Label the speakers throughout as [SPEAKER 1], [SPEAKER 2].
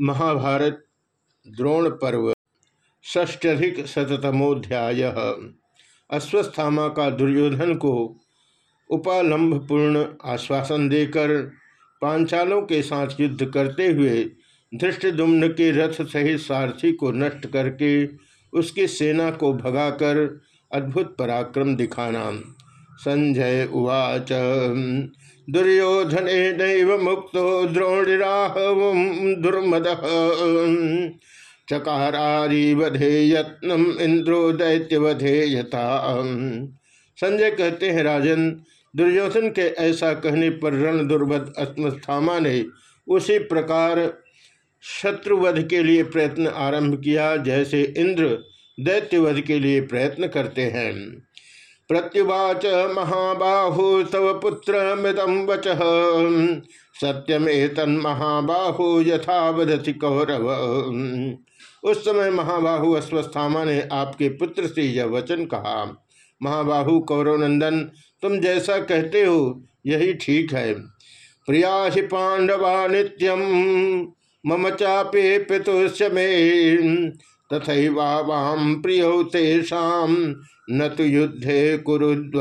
[SPEAKER 1] महाभारत द्रोण पर्व ष्ट्यधिक शतमोध्याय अश्वस्थामा का दुर्योधन को उपालंब पूर्ण आश्वासन देकर पांचालों के साथ युद्ध करते हुए धृष्टदुम्न के रथ सहित सारथी को नष्ट करके उसकी सेना को भगाकर अद्भुत पराक्रम दिखाना। संजय उवाच। दुर्योधन नैव मुक्त द्रोणिराह दुर्मद। चकारारी वधे यत्नम इंद्रो दैत्य वधे यथा संजय कहते हैं, राजन, दुर्योधन के ऐसा कहने पर रण दुर्वध अश्वस्थामा ने उसी प्रकार शत्रुवध के लिए प्रयत्न आरंभ किया, जैसे इंद्र दैत्यवध के लिए प्रयत्न करते हैं। प्रत्युवाच महाबाहु तव पुत्र मृतम वच। सत्यमे तन महाबाहु कौरव। उस समय महाबाहु अश्वस्थामा ने आपके पुत्र से यह वचन कहा, महाबाहु कौरवनंदन, तुम जैसा कहते हो, यही ठीक है। प्रिया ही पांडवा नित्यम मम चापे पितुष्य मे। तथैवाम प्रिय तेषाम न तो युद्धे कुरुद्व।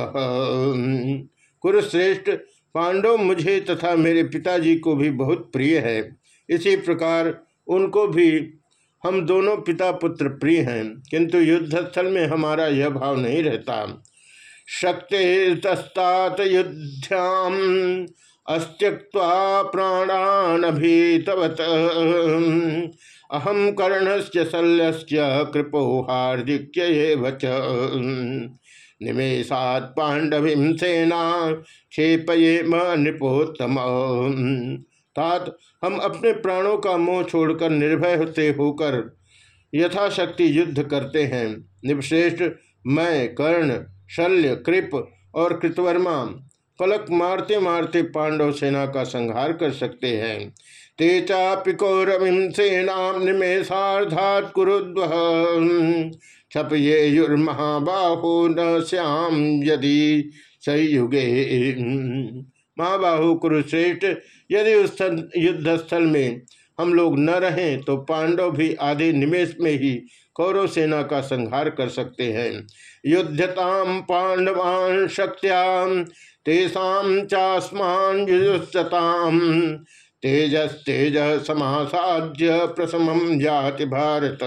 [SPEAKER 1] कुरुश्रेष्ठ पांडव मुझे तथा मेरे पिताजी को भी बहुत प्रिय है। इसी प्रकार उनको भी हम दोनों पिता पुत्र प्रिय हैं, किंतु युद्धस्थल में हमारा यह भाव नहीं रहता। शक्ति तस्तात युद्ध्याम अस्त्यक्वा प्राणानभीतवत। अहम कर्णस्य शल्यस्य कृपो हार्दिक्य निमेषात पांडवीं सेना क्षेपये नृपोत्तम। तात, हम अपने प्राणों का मोह छोड़कर निर्भय से होकर यथाशक्ति युद्ध करते हैं। निवश्रेष्ठ मैं, कर्ण, शल्य, कृप और कृतवर्मा पलक मारते मारते पांडव सेना का संहार कर सकते हैं। ते चापि कौरवीं सेना निमेषार्धात कुरुद्व। छप ये युर्महाबाहो न श्याम यदि संयुगे। महाबाहु कुरुश्रेष्ठ, यदि उस युद्ध स्थल में हम लोग न रहें तो पांडव भी आधे निमेश में ही कौरव सेना का संहार कर सकते हैं। युद्धताम पांडवान शक्त्याम तेषाम चास्मान तेजस तेज समासाज्य प्रसमम जाति भारत।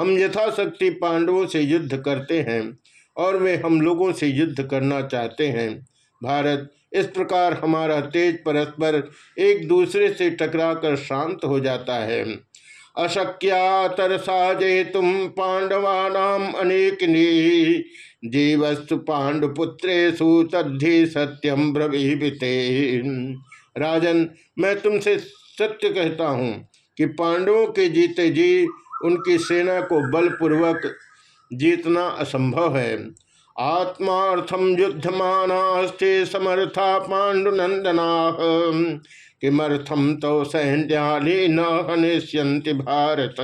[SPEAKER 1] हम यथाशक्ति पांडवों से युद्ध करते हैं और वे हम लोगों से युद्ध करना चाहते हैं। भारत, इस प्रकार हमारा तेज परस्पर एक दूसरे से टकराकर शांत हो जाता है। अशक्या तरसा तुम पांडवा पांडवानाम अनेकनी जीवस्तु पांडुपुत्रेशु तद्धि सत्यम ब्रवीते राजन, मैं तुमसे सत्य कहता हूँ कि पांडवों के जीते जी उनकी सेना को बलपूर्वक जीतना असंभव है। आत्मार्थम युद्धमानास्ते समर्था पांडुनंदना किमर्थम तो सैन्याली न हनिष्यंति भारत।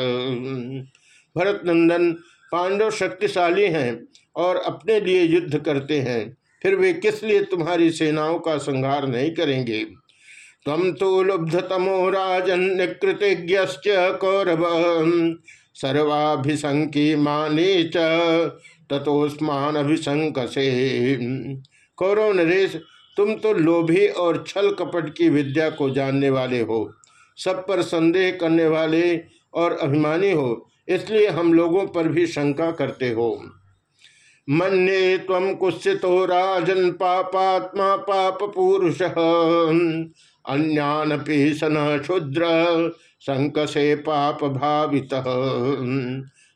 [SPEAKER 1] भरत नंदन पांडव शक्तिशाली हैं और अपने लिए युद्ध करते हैं, फिर वे किस लिए तुम्हारी सेनाओं का संहार नहीं करेंगे? तम तो लुब्धतमो राजन्यकृतज्ञ कौरव। सर्वाभिशंकी माने च अभिशंकसे कौरव नरेश, तुम तो लोभी और छल कपट की विद्या को जानने वाले हो। सब पर संदेह करने वाले और अभिमानी हो। इसलिए हम लोगों पर भी शंका करते हो। मन्ये तम कुत्सितो राजन पापात्मा पाप पुरुष अन्यानपि सन क्षुद्र संकसे पाप भावित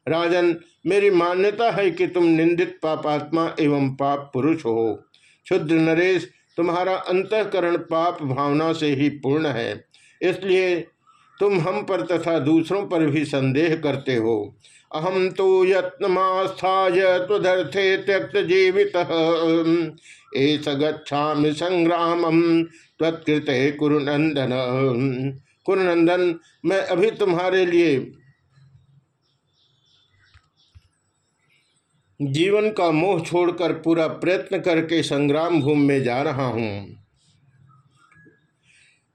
[SPEAKER 1] राजन, मेरी मान्यता है कि तुम निंदित पापात्मा एवं पाप पुरुष हो। क्षुद्र नरेश, तुम्हारा अंतकरण पाप भावना से ही पूर्ण है। इसलिए तुम हम पर तथा दूसरों पर भी संदेह करते हो। अहम तो यत्नमास्थाय त्वदर्थे त्यक्त जीवित। एस गच्छा संग्राम तत्कृत कुरुनंदन। कुरुनंदन, मैं अभी तुम्हारे लिए जीवन का मोह छोड़कर पूरा प्रयत्न करके संग्राम भूमि में जा रहा हूँ।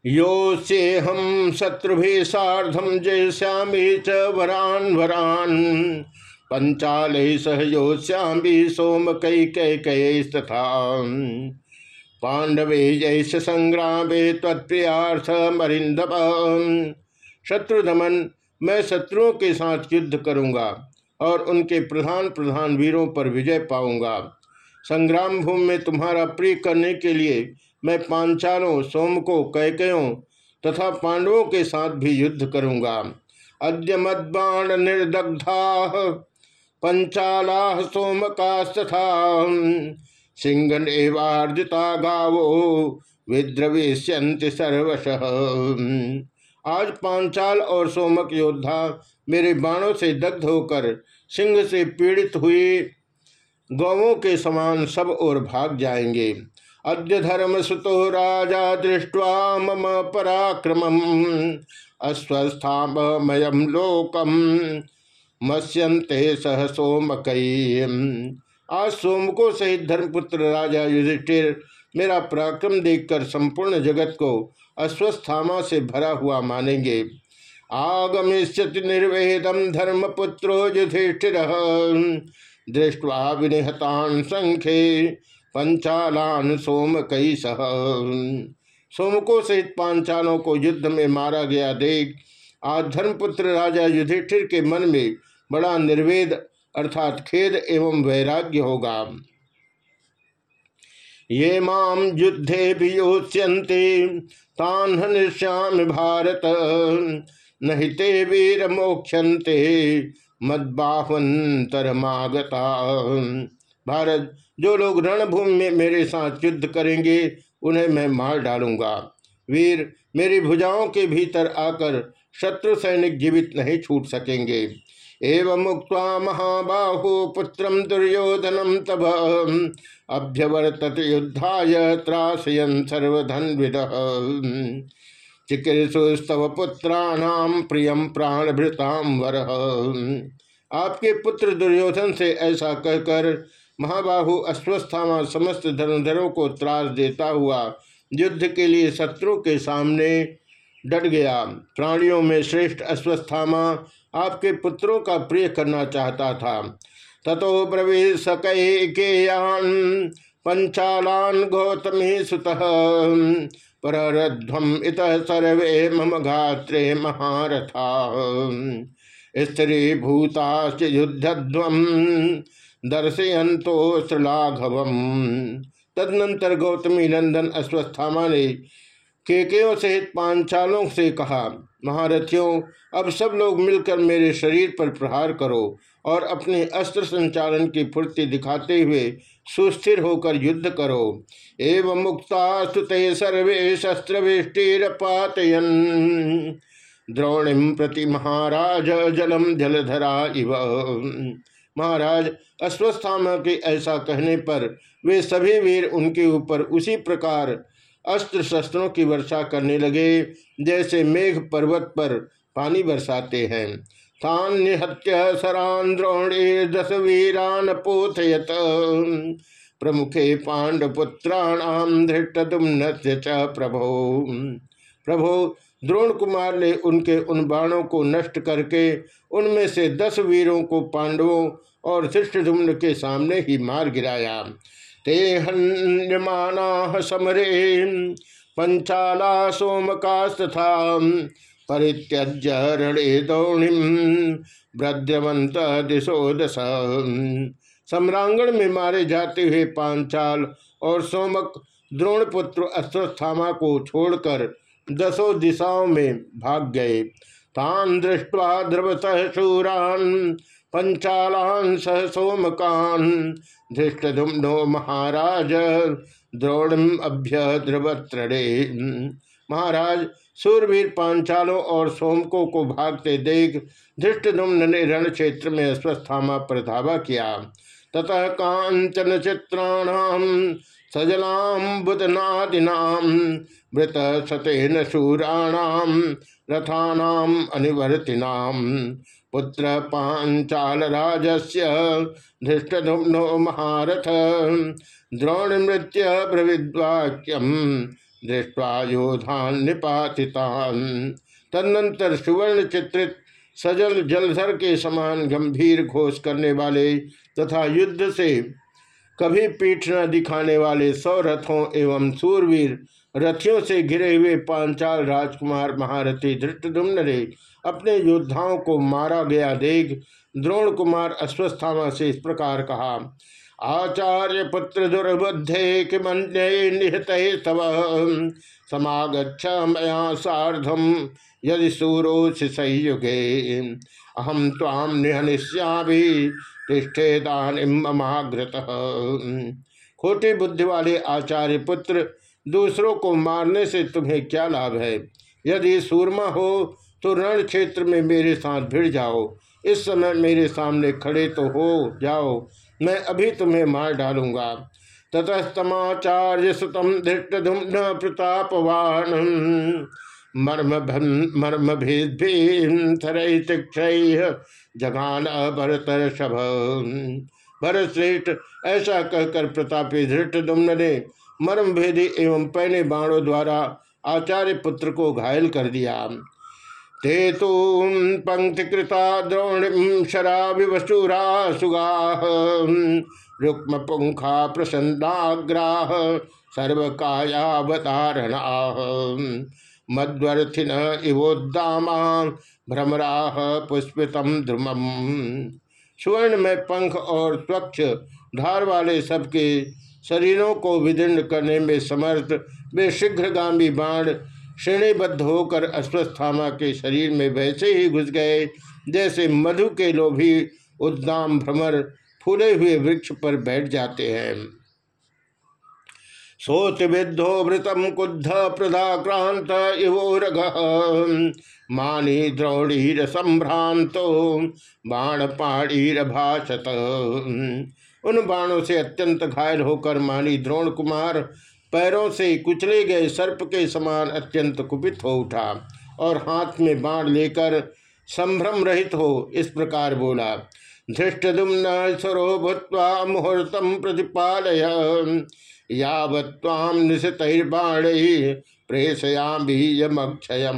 [SPEAKER 1] योस्येहम शत्रु साधम जयश्यामी च वरान वरान। पंचाल सह योश्यामी सोम कई कई कई तथा पांडवे जैस संग्रामे तत्प्रियार्थ मरिंदप शत्रु दमन मैं शत्रुओं के साथ युद्ध करूँगा और उनके प्रधान प्रधान वीरों पर विजय पाऊँगा। संग्राम भूमि में तुम्हारा प्रिय करने के लिए मैं पांचालों, सोमको, कैकयों तथा पांडवों के साथ भी युद्ध करूँगा। अद्य मद्बाण निर्दग्धा, पंचाला सोमकास्तथा सिंह एवार्जिता गावो विद्रवेश्यंति सर्वश। आज पांचाल और सोमक योद्धा मेरे बाणों से दग्ध होकर सिंह से पीड़ित हुए गौवों के समान सब और भाग जाएँगे। अद्य धर्म सुतो राजा दृष्ट्वा मम पराक्रम अस्वस्थामयम लोकम। मत्स्यंते सह सोमकई आज सोमको सहित धर्मपुत्र राजा युधिष्ठिर मेरा पराक्रम देखकर संपूर्ण जगत को अस्वस्थामा से भरा हुआ मानेंगे। आगमिष्यति निर्वेदम धर्मपुत्रो युधिष्ठिर। दृष्टवा विनिहतान संख्ये पंचालान सोम कई सह। सोमको सहित पांचालों को युद्ध में मारा गया देख आज धर्मपुत्र राजा युधिष्ठिर के मन में बड़ा निर्वेद अर्थात खेद एवं वैराग्य होगा। ये माम युद्धे भी योच्यंते तान भारत। नहीं ते वीर मोक्षंते मदबाहवंतरमागता भारत, जो लोग रणभूमि में मेरे साथ युद्ध करेंगे, उन्हें मैं मार डालूँगा। वीर, मेरी भुजाओं के भीतर आकर शत्रु सैनिक जीवित नहीं छूट सकेंगे। एवं मुक्त महाबाहु पुत्र दुर्योधनम तब अभ्यवर्तत युद्धाय त्रासयन सर्वधन विद चिकीर्षुस्तव पुत्राणाम प्रियम प्राणभृताम वर। आपके पुत्र दुर्योधन से ऐसा कहकर महाबाहु अश्वस्थामा समस्त धनुधरों को त्रास देता हुआ युद्ध के लिए शत्रु के सामने डट गया। प्राणियों में श्रेष्ठ अश्वस्थामा आपके पुत्रों का प्रिय करना चाहता था। ततो प्रवेश कैकेयान पंचालान गौतमी सुत। परध्वम इत सर्वे मम गात्रे महारथा। स्त्री भूताश्च युद्धध्वम। दर्शयंतो श्रलाघवम तदनंतर गौतमी नंदन अश्वस्थामा ने केकेयों सहित पांचालों से कहा, महारथियों, अब सब लोग मिलकर मेरे शरीर पर प्रहार करो और अपने अस्त्र संचालन की फुर्ती दिखाते हुए सुस्थिर होकर युद्ध करो। एवं मुक्ता सुते सर्वे शस्त्र पातयन द्रोणिम प्रति महाराज जलम जलधरा इव। महाराज अश्वस्थामा के ऐसा कहने पर वे सभी वीर उनके ऊपर उसी प्रकार अस्त्र शस्त्रों की वर्षा करने लगे, जैसे मेघ पर्वत पर पानी बरसाते हैं। तान निहत्य सरान द्रोणे दस वीरान पोथयत। प्रमुखे पांडपुत्राणाम धृष्टुम्न प्रभो। प्रभो द्रोण कुमार ने उनके उन बाणों को नष्ट करके उनमें से दस वीरों को पांडवों और धृष्टुम्न के सामने ही मार गिराया। ते हन्यमाना समरे पंचाला सोमकास्तथा परित्यज्य रणे दौणिम भद्रवंत दिशो दश सम्रांगण में मारे जाते हुए पांचाल और सोमक द्रोणपुत्र अश्वस्थामा को छोड़कर दसों दिशाओं में भाग गए। तान दृष्टवा द्रवत शूरान पंचालान सह सोमकान धृष्टुम्नो महाराज, द्रोणम अभ्य ध्रुवत्रणे महाराज सूरवीर पांचालों और सोमकों को भागते देख धृष्टुम्न ने रण क्षेत्र में अस्वस्थामा पर धावा किया। ततः कांचन चित्राणाम सजलाम मृत सतेन शूराणाम रथानाम अनिवर्तिनाम पुत्र पांचाल राजस्य धृष्टुम्नो महारथ। द्रोण मृत्य ब्रविद्वाक्यम दृष्टवा योधान निपातितान। तदनंतर सुवर्ण चित्रित सजल जलधर के समान गंभीर घोष करने वाले तथा युद्ध से कभी पीठ न दिखाने वाले सौ रथों एवं सूरवीर रथियों से घिरे हुए पांचाल राजकुमार महारथी धृष्टुम्न ने अपने योद्धाओं को मारा गया देख द्रोण कुमार अश्वस्थामा से इस प्रकार कहा, आचार्य पुत्र दुर्बुद्धे किमन्य निहत तव। समागछ मया साधम यदि सूरोच संयुगे। अहम ताम निहनिष्यामी। तिष्ठे दानिमाग्रत खोटी बुद्धि वाले आचार्य पुत्र, दूसरों को मारने से तुम्हें क्या लाभ है? यदि सूरमा हो तो रण क्षेत्र में मेरे साथ भिड़ जाओ। इस समय मेरे सामने खड़े तो हो जाओ, मैं अभी तुम्हें मार डालूँगा। ततस्तमाचार्य सुतम धृष्टधुम्न प्रतापवान मर्म मर्म भेद जगान भरतर शभ। भरत श्रेष्ठ, ऐसा कहकर प्रतापी धृष्टदुम्न ने मर्म भेदी एवं पहने बाणों द्वारा आचार्य पुत्र को घायल कर दिया। ते तो पंक्ति कृता द्रोणिम शराविवशूरा सुगा रुक्म पुंखा प्रसन्नाग्राह सर्व कायावतारणा मध्वर्थिन इवोद्दामा भ्रमराह पुष्पितम ध्रुमम सुवर्ण में पंख और स्वच्छ धार वाले सबके शरीरों को विदीर्ण करने में समर्थ, वे शीघ्रगामी बाण श्रेणीबद्ध होकर अश्वस्थामा के शरीर में वैसे ही घुस गए, जैसे मधु के लोभी उद्दाम भ्रमर फूले हुए वृक्ष पर बैठ जाते हैं। सोच विद्धो वृतम कुद्ध प्रदाक्रांत इवोरग मानी द्रोणीर संभ्रांतो बाण पाणीर भाषत उन बाणों से अत्यंत घायल होकर मानी द्रोण कुमार पैरों से कुचले गए सर्प के समान अत्यंत कुपित हो उठा और हाथ में बाण लेकर संभ्रम रहित हो इस प्रकार बोला धृष्टुम्न स्वरो भूत्वा मुहूर्तम प्रतिपालय। यावत्वाम निशितर्बाण प्रेषयामी यमक्षय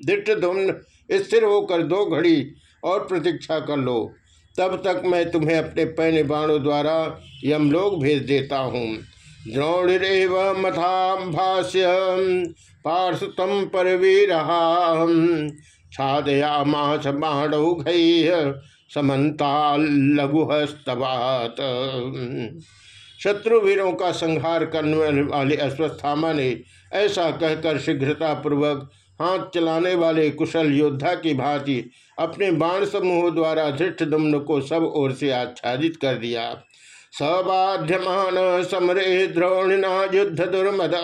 [SPEAKER 1] धृष्टुम्न स्थिर होकर दो घड़ी और प्रतीक्षा कर लो। तब तक मैं तुम्हें अपने पहने बाणों द्वारा यमलोक भेज देता हूँ। द्रोणिरेव मथाभाष्य पार्षतम परवीर छादयामास बाणौघ समन्ता लघुहस्तवात। शत्रु वीरों का संहार करने वाले अश्वस्थामा ने ऐसा कहकर शीघ्रता पूर्वक हाथ चलाने वाले कुशल योद्धा की भांति अपने बाण समूह द्वारा धृष्ट दुम्न को सब ओर से आच्छादित कर दिया। सबाध्यमान समरे द्रोणिना युद्ध दुर्मद।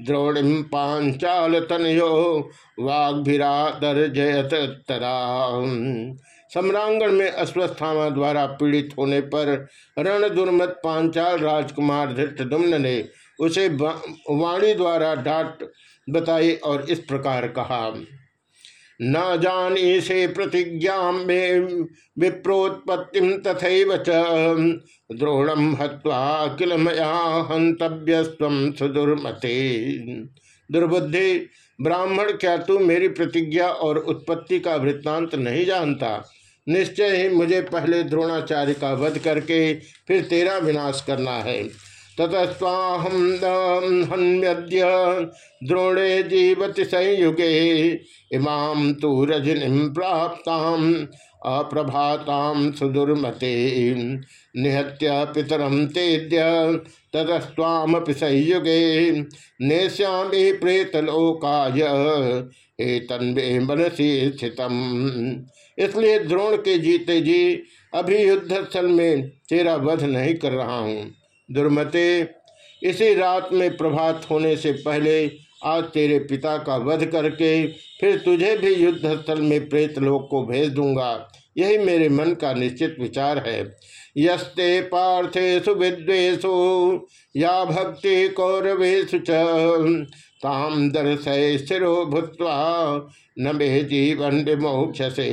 [SPEAKER 1] द्रोणिम पांचाल तनयो वाग्भिरादर जयत तरा सम्रांगण में अश्वस्थामा द्वारा पीड़ित होने पर रण दुर्मत पांचाल राजकुमार धृष्टदुम्न ने उसे वाणी द्वारा डांट बताई और इस प्रकार कहा, न जानी से प्रतिज्ञा में विप्रोत्पत्ति तथा च। द्रोणम हत्वा किल मया हंतव्य सुदुर्मते। दुर्बुद्धि, ब्राह्मण, क्या तू मेरी प्रतिज्ञा और उत्पत्ति का वृत्तांत नहीं जानता? निश्चय ही मुझे पहले द्रोणाचार्य का वध करके फिर तेरा विनाश करना है। ततस्वाहम हन्यद्य द्रोणे जीवति संयुगे इमाम तो रजनी प्राप्ताम अप्रभाताम सुदुर्मते। निहत्य पितरम तेद्य ततस्वामपि संयुगे नेश्यामी प्रेतलोकाय हे तन्वे मनसी स्थितम। इसलिए द्रोण के जीते जी अभी युद्ध स्थल में तेरा वध नहीं कर रहा हूँ। दुर्मते, इसी रात में प्रभात होने से पहले आज तेरे पिता का वध करके फिर तुझे भी युद्ध स्थल में प्रेत लोक को भेज दूँगा। यही मेरे मन का निश्चित विचार है। यस्ते पार्थे विद्वेशु या भक्ति कौरवेशु ताम दर्शय स्थिरो भूतवा न मे जीवन विमोक्ष से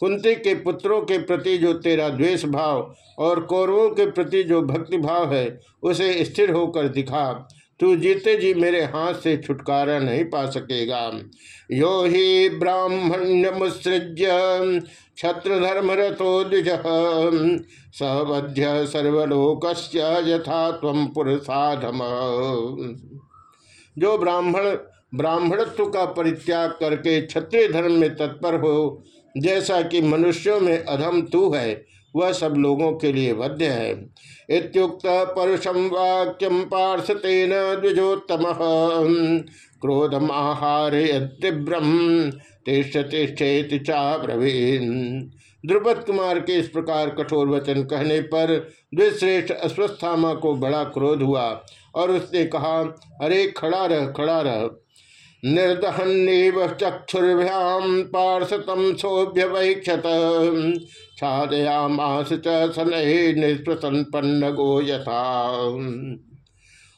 [SPEAKER 1] कुंती के पुत्रों के प्रति जो तेरा द्वेष भाव और कौरवों के प्रति जो भक्ति भाव है, उसे स्थिर होकर दिखा। तू जीते जी मेरे हाथ से छुटकारा नहीं पा सकेगा। यो ही ब्राह्मण्य मुसृज्य छत्र धर्म रथो द्विज सवध्य सर्वलोक यथा तम पुरुषाधम। जो ब्राह्मण, ब्राह्मणत्व का परित्याग करके क्षत्रिय धर्म में तत्पर हो, जैसा कि मनुष्यों में अधम तू है, वह सब लोगों के लिए वध्य है। इत्युक्त परुषम वाक्यम पार्षतेन द्विजोत्तम। क्रोधम आहार तीव्रम तिष्ठ तिष्ठेति चा द्रुपद कुमार के इस प्रकार कठोर वचन कहने पर द्विश्रेष्ठ अश्वस्थामा को बड़ा क्रोध हुआ। और उसने कहा, अरे, खड़ा रह खड़ा रह। निर्दहन्नीव चक्षुर्भ्याम पार्षतम सोभ्यवैक्षत छादयामास च सनहे निष्प्रसन्पन्न गो यथा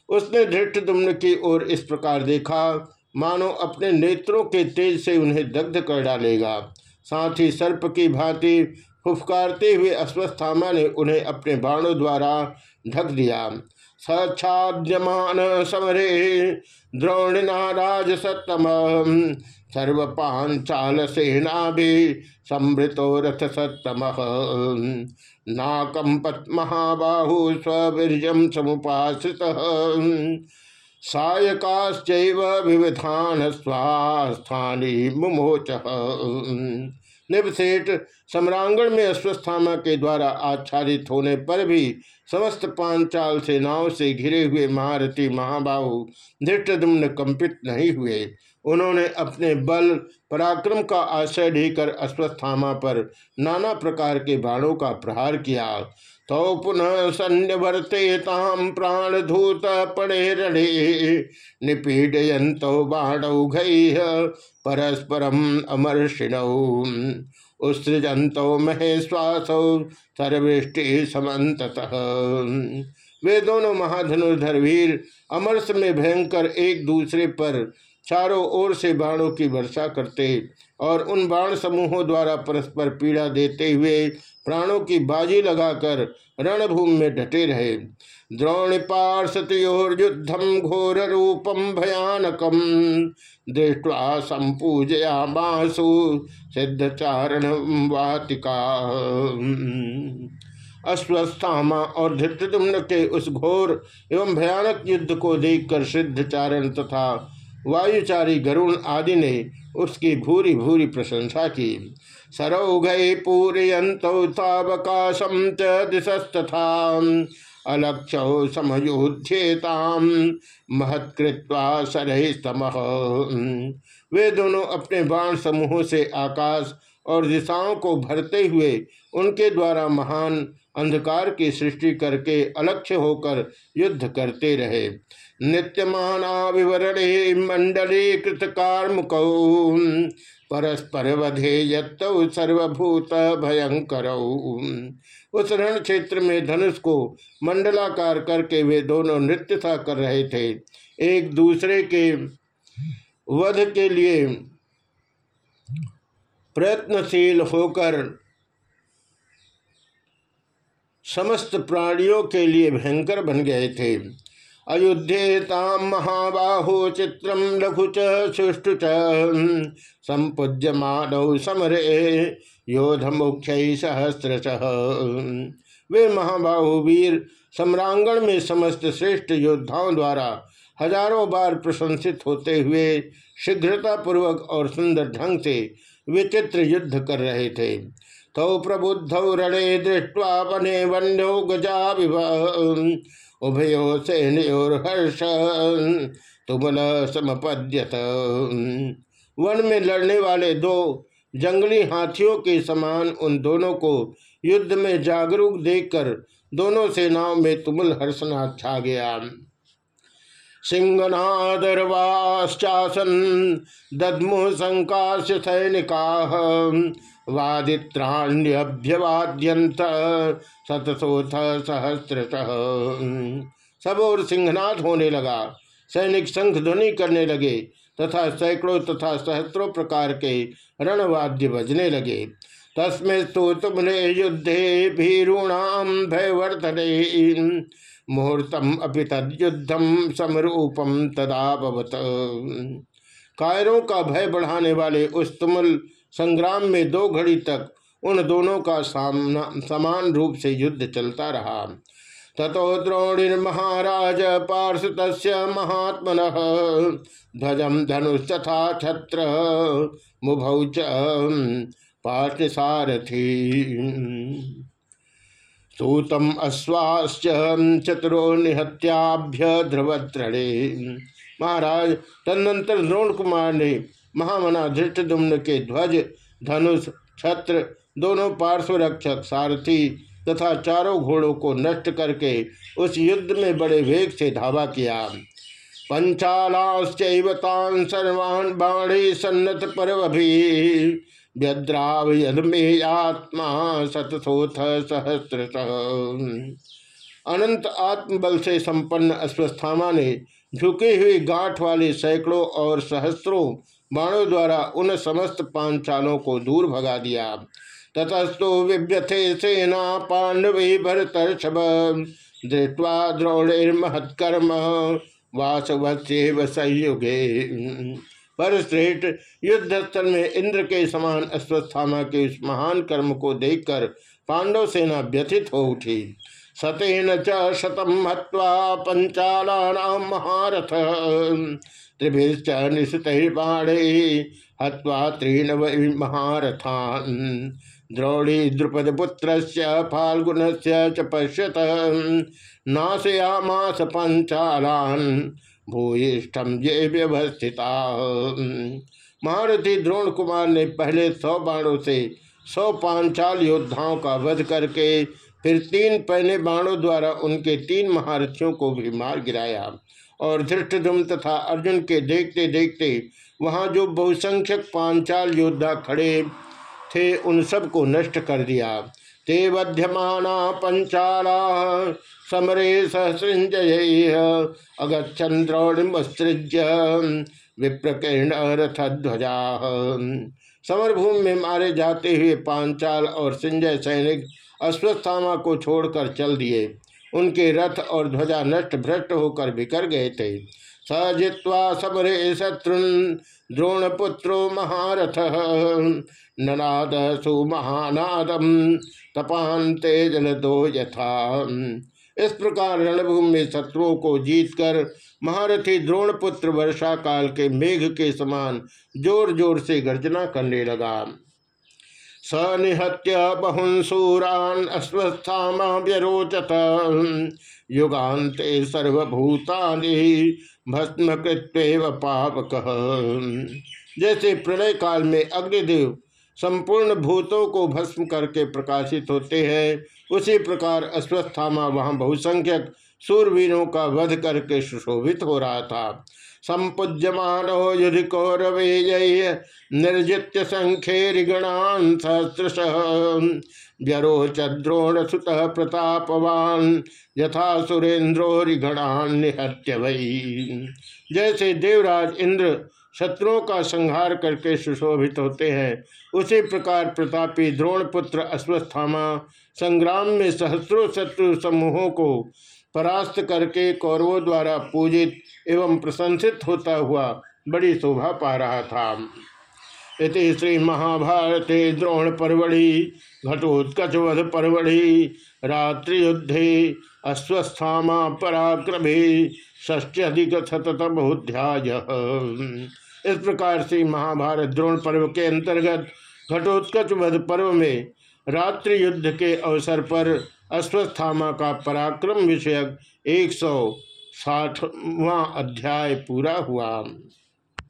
[SPEAKER 1] उसने धृष्ट दुम्न की ओर इस प्रकार देखा, मानो अपने नेत्रों के तेज से उन्हें दग्ध कर डालेगा। साथ ही सर्प की भांति फुफकारते हुए अश्वस्थामा ने उन्हें अपने बाणों द्वारा ढक दिया। सच्छाद्यमान समरे द्रोणिना राज सत्तम। सर्व पांचाल सेना भी समृतो रथ सत्तम। नाकम महाबाहु स्वीर्यम समुपाश्रित सायकाश्चैव विविधान स्वास्थानी मुमोच। निवसेठ सम्रांगण में अश्वस्थामा के द्वारा आच्छादित होने पर भी समस्त पांचाल सेनाओं से घिरे हुए महारथी महाबाहु धृष्टुम्न कंपित नहीं हुए। उन्होंने अपने बल, पराक्रम का आश्रय लेकर अश्वस्थामा पर नाना प्रकार के बाणों का प्रहार किया। तो पुनः सन्निवर्तेताम प्राणधूत पड़े रणे। निपीडयंतो बाणौ घई परस्परम अमर्षिण। उत्सृजंतो महेश्वासौ सर्वृष्टि समत वे दोनों महाधनुर्धर वीर अमरस में भयंकर एक दूसरे पर चारों ओर से बाणों की वर्षा करते और उन बाण समूहों द्वारा परस्पर पीड़ा देते हुए प्राणों की बाजी लगाकर रणभूमि में डटे रहे। द्रोण पार्षतोर्युद्धम घोर रूपम भयानकम दृष्टवा संपूजया मासु सिद्ध चारण वाटिका अश्वस्थामा और धृतुम्न के उस घोर एवं भयानक युद्ध को देखकर सिद्ध चारण तथा वायुचारी गरुण आदि ने उसकी भूरी भूरी प्रशंसा की। सरौघ पूरयंतवकाशम च दिशस्तथा। अलक्ष समयोध्येताम महत्कृत्वा सरहिस्तम वे दोनों अपने बाण समूहों से आकाश और दिशाओं को भरते हुए उनके द्वारा महान अंधकार की सृष्टि करके अलक्ष्य होकर युद्ध करते रहे। नित्यमाना विवरणे मंडली कृत कार्मुक। परस्पर वधे यत्तौ सर्वभूत भयंकर। उस रण क्षेत्र में धनुष को मंडलाकार करके वे दोनों नृत्य सा कर रहे थे। एक दूसरे के वध के लिए प्रयत्नशील होकर समस्त प्राणियों के लिए भयंकर बन गए थे। अयुध्येताम महाबाहो चित्रम लघु चुष्टु च। संपूज्य मानव समरे योध मुख्य सहस्र वे महाबाहु वीर सम्रांगण में समस्त श्रेष्ठ योद्धाओं द्वारा हज़ारों बार प्रशंसित होते हुए शीघ्रतापूर्वक और सुंदर ढंग से विचित्र युद्ध कर रहे थे। तो प्रबुद्ध रणे दृष्टवा वने वन्यो गजा उभयो सेनोर्हर्ष तुमल समपद्यत। वन में लड़ने वाले दो जंगली हाथियों के समान उन दोनों को युद्ध में जागरूक देखकर दोनों सेनाओं में तुमुल हर्षना छा गया। सिंहनादरवाश्चासन दद्मु संकाश सैनिका वादित्राण्यभ्यवाद्यंत शतसोथ सहस्र सब और सिंहनाथ होने लगा, सैनिक शंख ध्वनि करने लगे, तथा सैकड़ों तथा सहस्त्रों प्रकार के रणवाद्य बजने लगे। तस्में तो तुमने युद्धे भीरूणाम भयवर्धने। मुहूर्तम अपि तद्युद्धम समरूपम तदावत कायरों का भय बढ़ाने वाले उस तुमल संग्राम में दो घड़ी तक उन दोनों का सामना, समान रूप से युद्ध चलता रहा। ततो द्रोणिर्महाराज पार्षत महात्मन ध्वजम धनुस्तथा छत्र, मुभौ सूतम अश्वाश्च चतुरो निहत्याभ्य ध्रुवत्रणे महाराज, तदनंतर द्रोण कुमार ने महामना धृष्टुम्न के ध्वज, धनुष, छत्र, दोनों पार्श्व रक्षक, सारथी तथा चारों घोड़ों को नष्ट करके उस युद्ध में बड़े वेग से धावा किया। पंचालाश्चैवतान सर्वान् बाणे सन्नत पर्वभि व्यद्राव आत्मा शतसोथ सहस्र अनंत आत्मबल से संपन्न अश्वस्थामा ने झुकी हुई गांठ वाले सैकड़ों और सहस्रों बाणों द्वारा उन समस्त पांचालों को दूर भगा दिया। ततस्तु विव्यथे सेना पांडवी भरतर्षभ दृष्टवा द्रोणिर्महत्कर्म। वासवस्व संयुगे। पर श्रेष्ठ युद्ध स्थल में इंद्र के समान अश्वस्थामा के उस महान कर्म को देखकर पांडव सेना व्यथित हो उठी। सतेन च शतम हत्वा पंचाला महारथ। त्रिभिश्च निशितर्बाणे हत्वा त्रीन महारथान द्रोणी द्रुपद पुत्र फाल्गुन से पश्यत। नाशयामास पंचालान भूयिष्ठम ये व्यवस्थिता। महारथी द्रोण कुमार ने पहले सौ बाणों से सौ पांचाल योद्धाओं का वध करके फिर तीन पहले बाणों द्वारा उनके तीन महारथियों को भी मार गिराया। और धृष्टधुम तथा अर्जुन के देखते देखते वहाँ जो बहुसंख्यक पांचाल योद्धा खड़े थे, उन सबको नष्ट कर दिया। ते बध्यमाना पंचाला, समरे सहसृंजय अगछन विप्रकीर्ण रथध्वजा। समरभूमि में मारे जाते हुए पांचाल और संजय सैनिक अश्वस्थामा को छोड़कर चल दिए। उनके रथ और ध्वजा नष्ट भ्रष्ट होकर बिखर गए थे। सजित्वा समरे शत्रुन, द्रोणपुत्रो महारथ, ननाद सुमहानादम, तपान तेजल दो यथा। इस प्रकार रणभूमि में शत्रुओं को जीतकर महारथी द्रोणपुत्र वर्षा काल के मेघ के समान ज़ोर ज़ोर से गर्जना करने लगा। स निहत्य बहुंसूरान अस्वस्थामा व्यरोचत युगान्ते सर्वभूतानि भस्म कृत्व पावक जैसे प्रलय काल में अग्निदेव संपूर्ण भूतों को भस्म करके प्रकाशित होते हैं, उसी प्रकार अश्वस्थामा वहाँ बहुसंख्यक सूरवीरों का वध करके सुशोभित हो रहा था। संपूज्यमान युधि कौरवे निर्जित्य संख्येरिगणान सहस्रश। व्यरोचद्रोण सुत प्रतापवान, यथा सुरेन्द्रोरिगणान निहत्य वही जैसे देवराज इंद्र शत्रुओं का संहार करके सुशोभित होते हैं, उसी प्रकार प्रतापी द्रोणपुत्र अश्वस्थामा संग्राम में सहस्रों शत्रु समूहों को परास्त करके कौरवों द्वारा पूजित एवं प्रशंसित होता हुआ बड़ी शोभा पा रहा था। इति श्री महाभारते द्रोण परवड़ी घटोत्कचवध परवड़ी रात्रि युद्धे अश्वस्थामा पराक्रमे ष्टधिक शतमोध्याय इस प्रकार से महाभारत द्रोण पर्व के अंतर्गत घटोत्कच वध पर्व में रात्रि युद्ध के अवसर पर अश्वस्थामा का पराक्रम विषयक एक सौ साठवां अध्याय पूरा हुआ।